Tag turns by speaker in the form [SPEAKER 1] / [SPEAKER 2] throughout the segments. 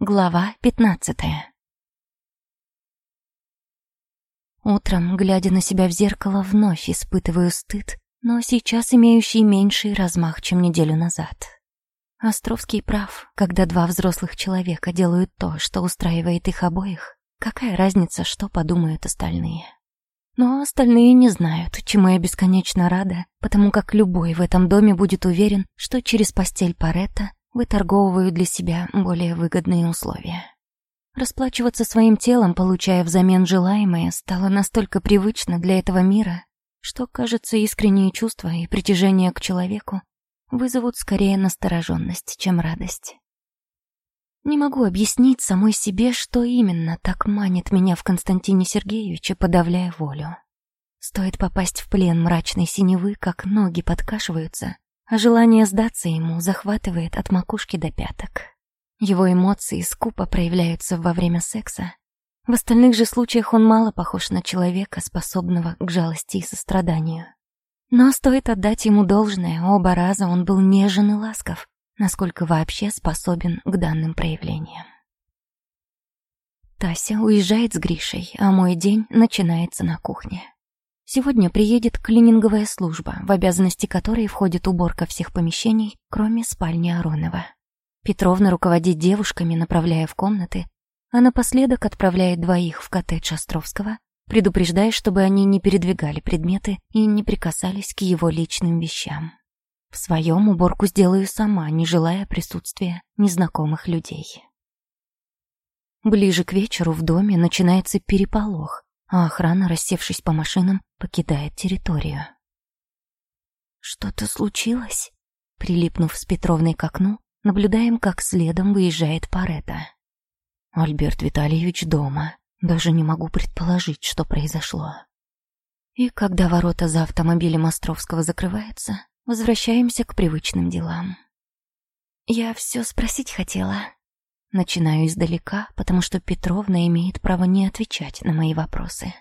[SPEAKER 1] Глава пятнадцатая Утром, глядя на себя в зеркало, вновь испытываю стыд, но сейчас имеющий меньший размах, чем неделю назад. Островский прав, когда два взрослых человека делают то, что устраивает их обоих, какая разница, что подумают остальные. Но остальные не знают, чему я бесконечно рада, потому как любой в этом доме будет уверен, что через постель Паретта выторговывают для себя более выгодные условия. Расплачиваться своим телом, получая взамен желаемое, стало настолько привычно для этого мира, что, кажется, искренние чувства и притяжение к человеку вызовут скорее настороженность, чем радость. Не могу объяснить самой себе, что именно так манит меня в Константине Сергеевиче, подавляя волю. Стоит попасть в плен мрачной синевы, как ноги подкашиваются, а желание сдаться ему захватывает от макушки до пяток. Его эмоции скупо проявляются во время секса. В остальных же случаях он мало похож на человека, способного к жалости и состраданию. Но стоит отдать ему должное, оба раза он был нежен и ласков, насколько вообще способен к данным проявлениям. Тася уезжает с Гришей, а мой день начинается на кухне. Сегодня приедет клининговая служба, в обязанности которой входит уборка всех помещений, кроме спальни Аронова. Петровна руководит девушками, направляя в комнаты, а напоследок отправляет двоих в коттедж Островского, предупреждая, чтобы они не передвигали предметы и не прикасались к его личным вещам. В своем уборку сделаю сама, не желая присутствия незнакомых людей. Ближе к вечеру в доме начинается переполох, а охрана, рассевшись по машинам, покидает территорию. «Что-то случилось?» Прилипнув с Петровной к окну, Наблюдаем, как следом выезжает Парета. Альберт Витальевич дома. Даже не могу предположить, что произошло. И когда ворота за автомобилем Островского закрываются, возвращаемся к привычным делам. Я все спросить хотела. Начинаю издалека, потому что Петровна имеет право не отвечать на мои вопросы.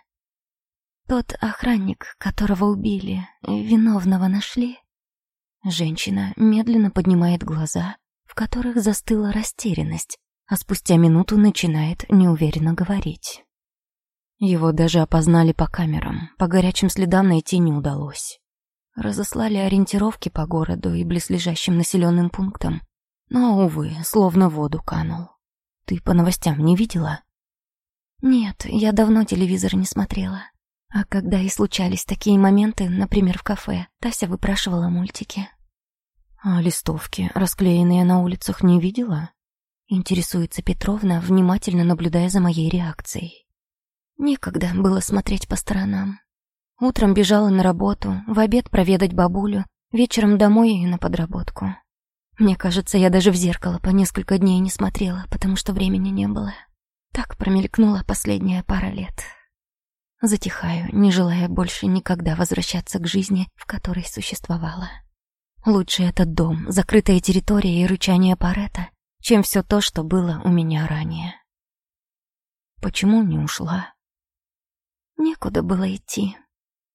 [SPEAKER 1] Тот охранник, которого убили, виновного нашли? Женщина медленно поднимает глаза в которых застыла растерянность, а спустя минуту начинает неуверенно говорить. Его даже опознали по камерам, по горячим следам найти не удалось. Разослали ориентировки по городу и близлежащим населенным пунктам, но, увы, словно в воду канул. Ты по новостям не видела? Нет, я давно телевизор не смотрела. А когда и случались такие моменты, например, в кафе, Тася выпрашивала мультики. А листовки, расклеенные на улицах, не видела? Интересуется Петровна, внимательно наблюдая за моей реакцией. Некогда было смотреть по сторонам. Утром бежала на работу, в обед проведать бабулю, вечером домой и на подработку. Мне кажется, я даже в зеркало по несколько дней не смотрела, потому что времени не было. Так промелькнула последняя пара лет. Затихаю, не желая больше никогда возвращаться к жизни, в которой существовала. Лучше этот дом, закрытая территория и рычание Парета, чем все то, что было у меня ранее. Почему не ушла? Некуда было идти,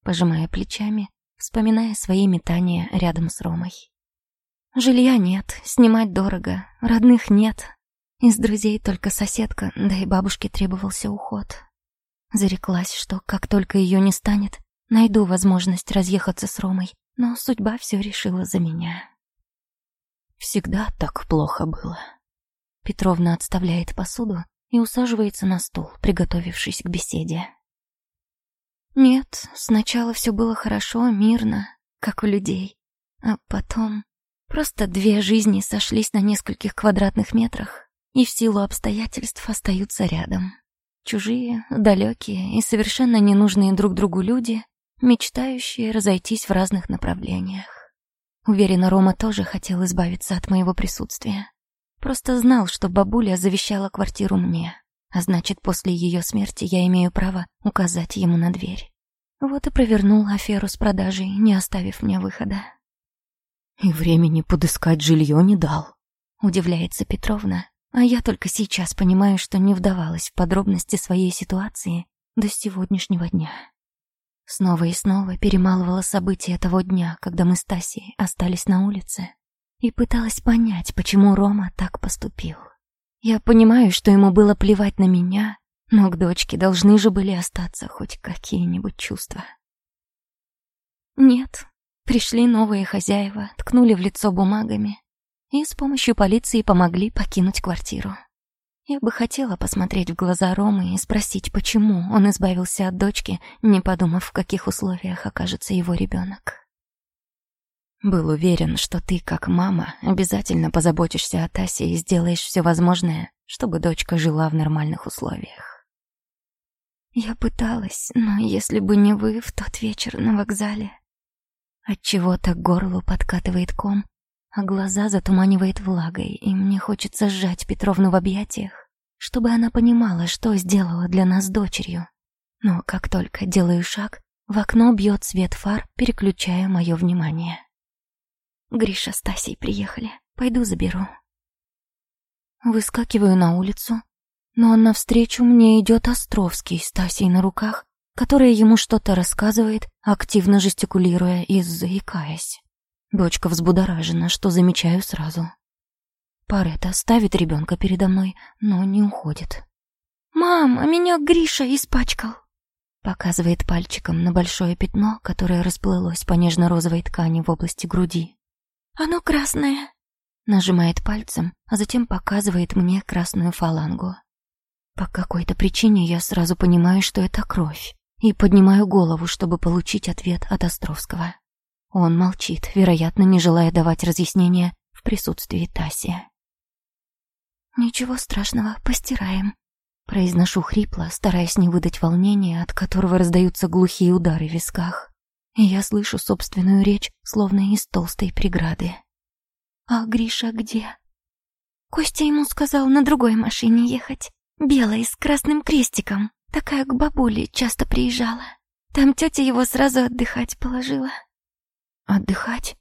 [SPEAKER 1] пожимая плечами, вспоминая свои метания рядом с Ромой. Жилья нет, снимать дорого, родных нет. Из друзей только соседка, да и бабушке требовался уход. Зареклась, что как только ее не станет, найду возможность разъехаться с Ромой но судьба все решила за меня. Всегда так плохо было. Петровна отставляет посуду и усаживается на стул, приготовившись к беседе. Нет, сначала все было хорошо, мирно, как у людей. А потом просто две жизни сошлись на нескольких квадратных метрах и в силу обстоятельств остаются рядом. Чужие, далекие и совершенно ненужные друг другу люди мечтающие разойтись в разных направлениях. Уверена, Рома тоже хотел избавиться от моего присутствия. Просто знал, что бабуля завещала квартиру мне, а значит, после ее смерти я имею право указать ему на дверь. Вот и провернул аферу с продажей, не оставив мне выхода. «И времени подыскать жилье не дал», — удивляется Петровна, а я только сейчас понимаю, что не вдавалась в подробности своей ситуации до сегодняшнего дня. Снова и снова перемалывала события того дня, когда мы с Тасей остались на улице, и пыталась понять, почему Рома так поступил. Я понимаю, что ему было плевать на меня, но к дочке должны же были остаться хоть какие-нибудь чувства. Нет, пришли новые хозяева, ткнули в лицо бумагами и с помощью полиции помогли покинуть квартиру. Я бы хотела посмотреть в глаза Ромы и спросить, почему он избавился от дочки, не подумав, в каких условиях окажется его ребенок. Был уверен, что ты, как мама, обязательно позаботишься о Тасе и сделаешь все возможное, чтобы дочка жила в нормальных условиях. Я пыталась, но если бы не вы в тот вечер на вокзале... Отчего-то горло подкатывает ком, а глаза затуманивает влагой, и мне хочется сжать Петровну в объятиях, чтобы она понимала, что сделала для нас дочерью. Но как только делаю шаг, в окно бьет свет фар, переключая мое внимание. Гриша с Тасей приехали. Пойду заберу. Выскакиваю на улицу, но навстречу мне идет Островский с Тасей на руках, которая ему что-то рассказывает, активно жестикулируя и заикаясь. Дочка взбудоражена, что замечаю сразу. Парета ставит ребенка передо мной, но не уходит. «Мам, а меня Гриша испачкал!» Показывает пальчиком на большое пятно, которое расплылось по нежно-розовой ткани в области груди. «Оно красное!» Нажимает пальцем, а затем показывает мне красную фалангу. По какой-то причине я сразу понимаю, что это кровь, и поднимаю голову, чтобы получить ответ от Островского. Он молчит, вероятно, не желая давать разъяснения в присутствии Таси. «Ничего страшного, постираем», — произношу хрипло, стараясь не выдать волнения, от которого раздаются глухие удары в висках и я слышу собственную речь, словно из толстой преграды. «А Гриша где?» Костя ему сказал на другой машине ехать, белой, с красным крестиком. Такая к бабуле часто приезжала. Там тетя его сразу отдыхать положила. Отдыхать?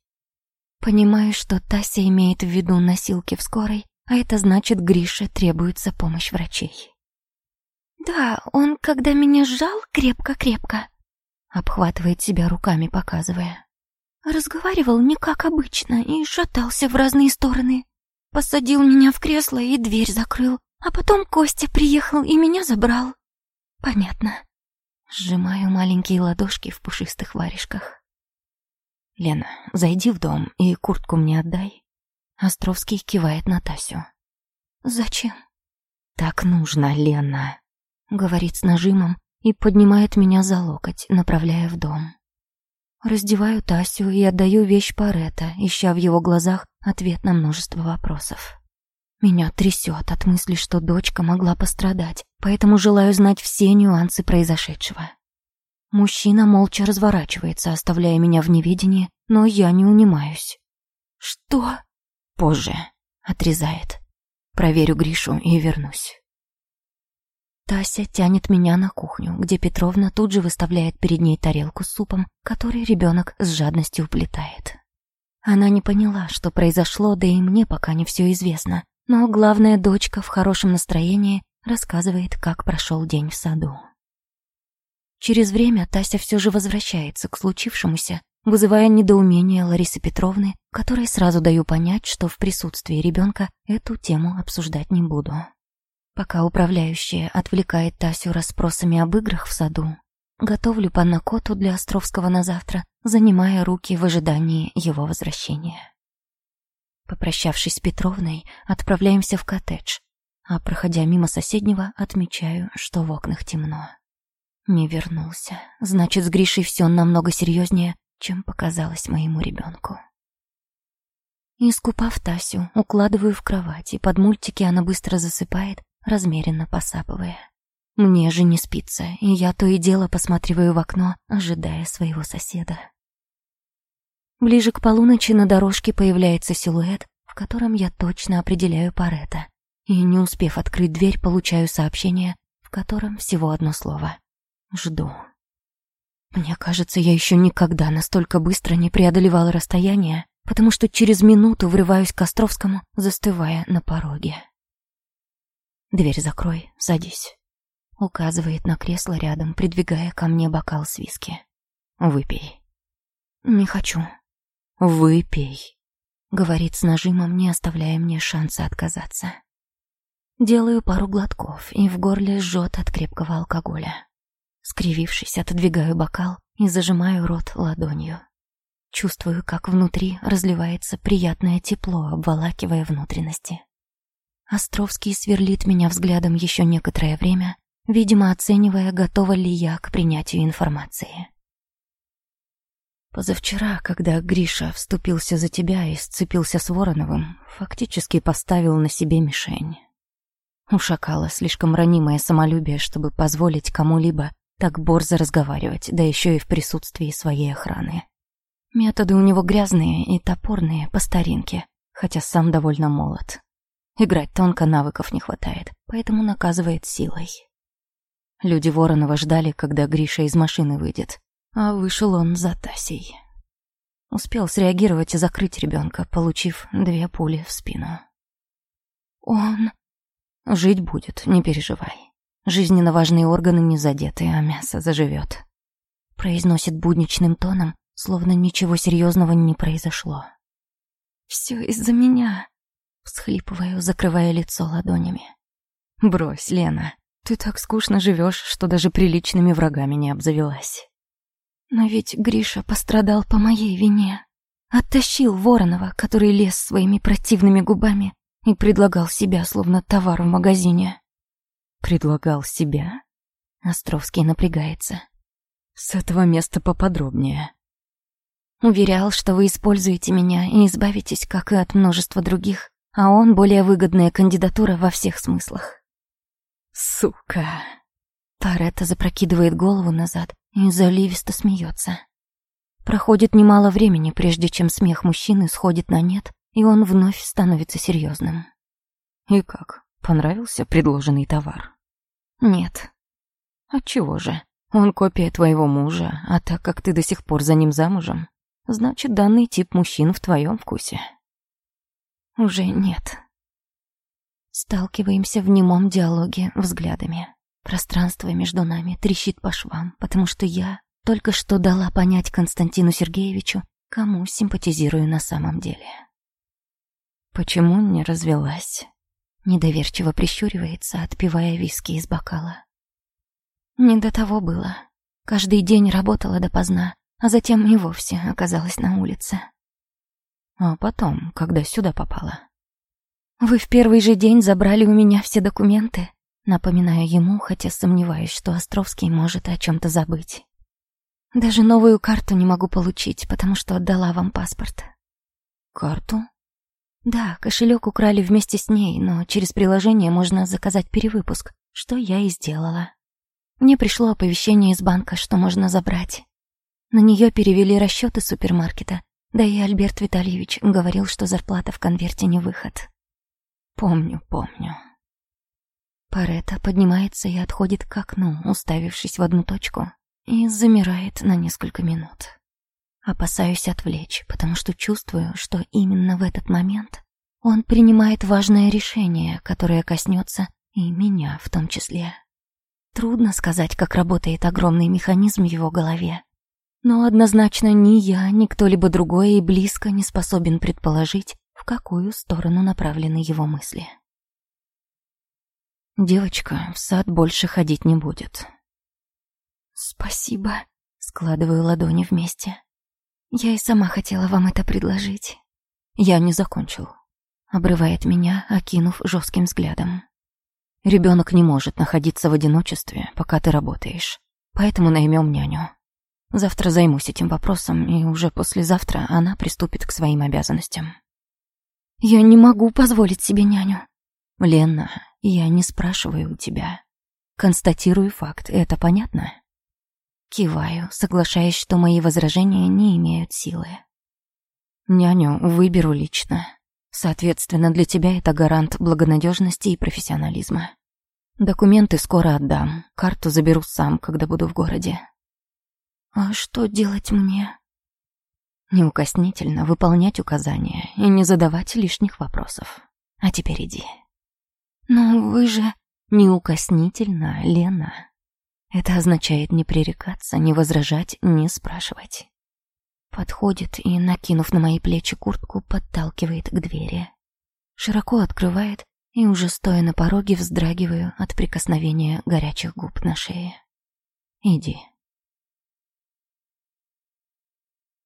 [SPEAKER 1] Понимаю, что Тася имеет в виду носилки в скорой, а это значит, Грише требуется помощь врачей. Да, он, когда меня сжал крепко-крепко, Обхватывает себя руками, показывая. Разговаривал не как обычно и шатался в разные стороны. Посадил меня в кресло и дверь закрыл. А потом Костя приехал и меня забрал. Понятно. Сжимаю маленькие ладошки в пушистых варежках. «Лена, зайди в дом и куртку мне отдай». Островский кивает на. «Зачем?» «Так нужно, Лена», — говорит с нажимом, и поднимает меня за локоть, направляя в дом. Раздеваю Тасю и отдаю вещь Парета, ища в его глазах ответ на множество вопросов. Меня трясет от мысли, что дочка могла пострадать, поэтому желаю знать все нюансы произошедшего. Мужчина молча разворачивается, оставляя меня в неведении, но я не унимаюсь. «Что?» «Позже», — отрезает. «Проверю Гришу и вернусь». Тася тянет меня на кухню, где Петровна тут же выставляет перед ней тарелку с супом, который ребенок с жадностью уплетает. Она не поняла, что произошло, да и мне пока не все известно, но главная дочка в хорошем настроении рассказывает, как прошел день в саду. Через время Тася все же возвращается к случившемуся, вызывая недоумение Ларисы Петровны, которой сразу даю понять, что в присутствии ребенка эту тему обсуждать не буду. Пока управляющая отвлекает Тасю расспросами об играх в саду, готовлю паннакоту для Островского на завтра, занимая руки в ожидании его возвращения. Попрощавшись с Петровной, отправляемся в коттедж, а проходя мимо соседнего, отмечаю, что в окнах темно. Не вернулся. Значит, с Гришей все намного серьезнее, чем показалось моему ребенку. Искупав Тасю, укладываю в кровать, и под мультики она быстро засыпает, размеренно посапывая. Мне же не спится, и я то и дело посматриваю в окно, ожидая своего соседа. Ближе к полуночи на дорожке появляется силуэт, в котором я точно определяю Парета. И не успев открыть дверь, получаю сообщение, в котором всего одно слово. Жду. Мне кажется, я еще никогда настолько быстро не преодолевала расстояние, потому что через минуту врываюсь к Островскому, застывая на пороге. «Дверь закрой, садись», — указывает на кресло рядом, придвигая ко мне бокал с виски. «Выпей». «Не хочу». «Выпей», — говорит с нажимом, не оставляя мне шанса отказаться. Делаю пару глотков, и в горле жжет от крепкого алкоголя. Скривившись, отодвигаю бокал и зажимаю рот ладонью. Чувствую, как внутри разливается приятное тепло, обволакивая внутренности. Островский сверлит меня взглядом еще некоторое время, видимо, оценивая, готова ли я к принятию информации. Позавчера, когда Гриша вступился за тебя и сцепился с Вороновым, фактически поставил на себе мишень. У шакала слишком ранимое самолюбие, чтобы позволить кому-либо так борзо разговаривать, да еще и в присутствии своей охраны. Методы у него грязные и топорные, по старинке, хотя сам довольно молод. Играть тонко навыков не хватает, поэтому наказывает силой. Люди Воронова ждали, когда Гриша из машины выйдет, а вышел он за Тасей. Успел среагировать и закрыть ребенка, получив две пули в спину. Он... Жить будет, не переживай. Жизненно важные органы не задеты, а мясо заживет. Произносит будничным тоном, словно ничего серьезного не произошло. Все из-за меня. Всхлипываю, закрывая лицо ладонями. «Брось, Лена, ты так скучно живешь, что даже приличными врагами не обзавелась». «Но ведь Гриша пострадал по моей вине. Оттащил Воронова, который лез своими противными губами и предлагал себя, словно товар в магазине».
[SPEAKER 2] «Предлагал себя?»
[SPEAKER 1] Островский напрягается.
[SPEAKER 2] «С этого места поподробнее».
[SPEAKER 1] Уверял, что вы используете меня и избавитесь, как и от множества других, а он более выгодная кандидатура во всех смыслах.
[SPEAKER 2] Сука.
[SPEAKER 1] Паретта запрокидывает голову назад и заливисто смеется. Проходит немало времени, прежде чем смех мужчины сходит на нет, и он вновь становится серьезным.
[SPEAKER 2] И как? Понравился предложенный товар?
[SPEAKER 1] Нет.
[SPEAKER 2] Отчего же? Он копия твоего мужа, а так как ты до сих пор за ним замужем, значит, данный тип мужчин в твоем вкусе.
[SPEAKER 1] Уже нет. Сталкиваемся в немом диалоге взглядами. Пространство между нами трещит по швам, потому что я только что дала понять Константину Сергеевичу, кому симпатизирую на самом деле.
[SPEAKER 2] Почему не развелась?
[SPEAKER 1] Недоверчиво прищуривается, отпивая виски из бокала. Не до того было. Каждый день работала допоздна, а затем и вовсе оказалась на улице.
[SPEAKER 2] А потом, когда сюда попала?
[SPEAKER 1] Вы в первый же день забрали у меня все документы. Напоминаю ему, хотя сомневаюсь, что Островский может о чем-то забыть. Даже новую карту не могу получить, потому что отдала вам паспорт.
[SPEAKER 2] Карту?
[SPEAKER 1] Да, кошелек украли вместе с ней, но через приложение можно заказать перевыпуск, что я и сделала. Мне пришло оповещение из банка, что можно забрать. На нее перевели расчеты супермаркета, да и Альберт Витальевич говорил, что зарплата в конверте не выход.
[SPEAKER 2] Помню, помню.
[SPEAKER 1] Парета поднимается и отходит к окну, уставившись в одну точку, и замирает на несколько минут. Опасаюсь отвлечь, потому что чувствую, что именно в этот момент он принимает важное решение, которое коснется и меня в том числе. Трудно сказать, как работает огромный механизм в его голове, но однозначно ни я, ни кто-либо другой и близко не способен предположить, в какую сторону направлены его мысли.
[SPEAKER 2] Девочка в сад больше ходить не будет.
[SPEAKER 1] Спасибо, складываю ладони вместе. Я и сама хотела вам это предложить.
[SPEAKER 2] Я не закончил.
[SPEAKER 1] Обрывает меня, окинув жестким взглядом.
[SPEAKER 2] Ребенок не может находиться в одиночестве, пока ты работаешь. Поэтому наймем няню. Завтра займусь этим вопросом, и уже послезавтра она приступит к своим обязанностям.
[SPEAKER 1] Я не могу позволить себе няню.
[SPEAKER 2] Лена, я не спрашиваю у тебя. Констатирую факт, это понятно?
[SPEAKER 1] Киваю, соглашаясь, что мои возражения не имеют силы.
[SPEAKER 2] Няню выберу лично. Соответственно, для тебя это гарант благонадежности и профессионализма. Документы скоро отдам, карту заберу сам, когда буду в городе.
[SPEAKER 1] А что делать мне?
[SPEAKER 2] Неукоснительно выполнять указания и не задавать лишних вопросов. А теперь иди.
[SPEAKER 1] Но вы же...
[SPEAKER 2] Неукоснительно, Лена. Это означает не пререкаться, не возражать, не спрашивать.
[SPEAKER 1] Подходит и, накинув на мои плечи куртку, подталкивает к двери. Широко открывает и уже стоя на пороге вздрагиваю от прикосновения горячих губ на шее. «Иди».